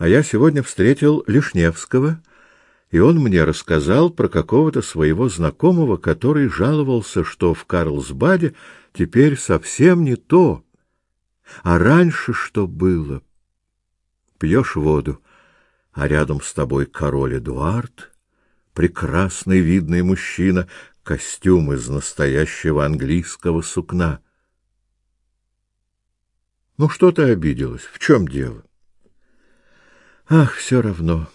А я сегодня встретил Лишневского, и он мне рассказал про какого-то своего знакомого, который жаловался, что в Карлсбаде теперь совсем не то. А раньше что было? Пьешь воду, а рядом с тобой король Эдуард, прекрасный видный мужчина, костюм из настоящего английского сукна. Ну что ты обиделась? В чем дело? Ах, все равно.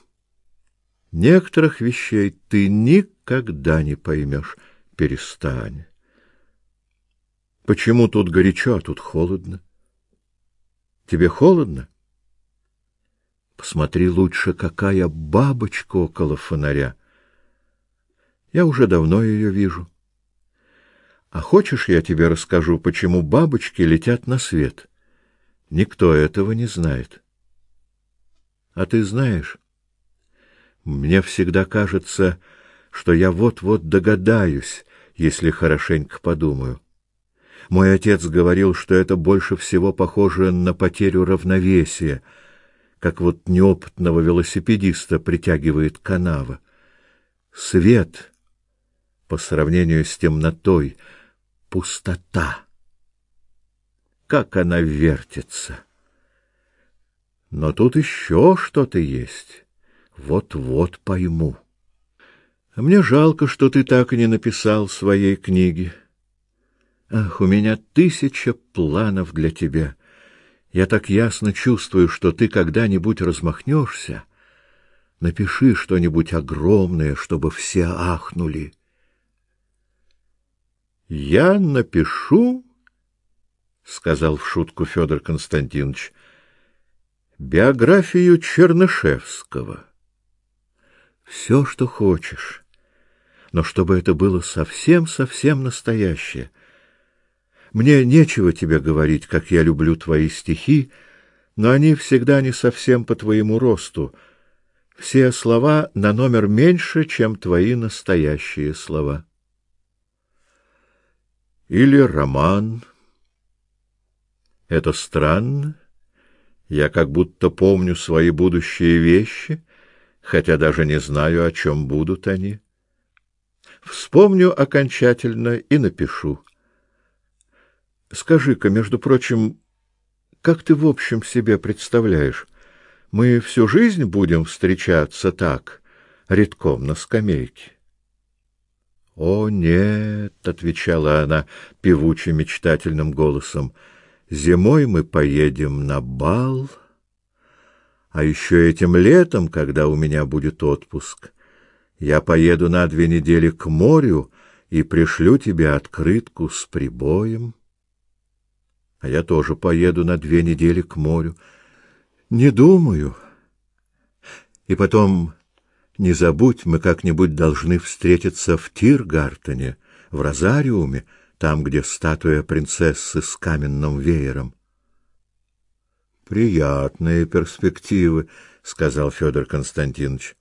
Некоторых вещей ты никогда не поймешь. Перестань. Почему тут горячо, а тут холодно? Тебе холодно? Посмотри лучше, какая бабочка около фонаря. Я уже давно ее вижу. А хочешь, я тебе расскажу, почему бабочки летят на свет? Никто этого не знает. А ты знаешь? Мне всегда кажется, что я вот-вот догадаюсь, если хорошенько подумаю. Мой отец говорил, что это больше всего похоже на потерю равновесия, как вот неопытного велосипедиста притягивает канава. Свет по сравнению с темнотой — пустота. Как она вертится! Но тут еще что-то есть. Вот-вот пойму. Мне жалко, что ты так и не написал своей книги. Ах, у меня тысяча планов для тебя. Я так ясно чувствую, что ты когда-нибудь размахнешься. Напиши что-нибудь огромное, чтобы все ахнули. Я напишу, сказал в шутку Федор Константинович, биографию Чернышевского. Все, что хочешь, но чтобы это было совсем-совсем настоящее. Мне нечего тебе говорить, как я люблю твои стихи, но они всегда не совсем по твоему росту. Все слова на номер меньше, чем твои настоящие слова или роман. Это странно. Я как будто помню свои будущие вещи, хотя даже не знаю, о чем будут они. Вспомню окончательно и напишу. Скажи-ка, между прочим, как ты в общем себе представляешь, мы всю жизнь будем встречаться так, редком на скамейке? О нет, отвечала она певучим мечтательным голосом. Зимой мы поедем на бал, а еще этим летом, когда у меня будет отпуск, я поеду на две недели к морю и пришлю тебе открытку с прибоем. А я тоже поеду на две недели к морю. Не думаю. И потом не забудь, мы как-нибудь должны встретиться в Тиргартене, в Розариуме, там, где статуя принцессы с каменным веером. Приятные перспективы, сказал Федор Константинович.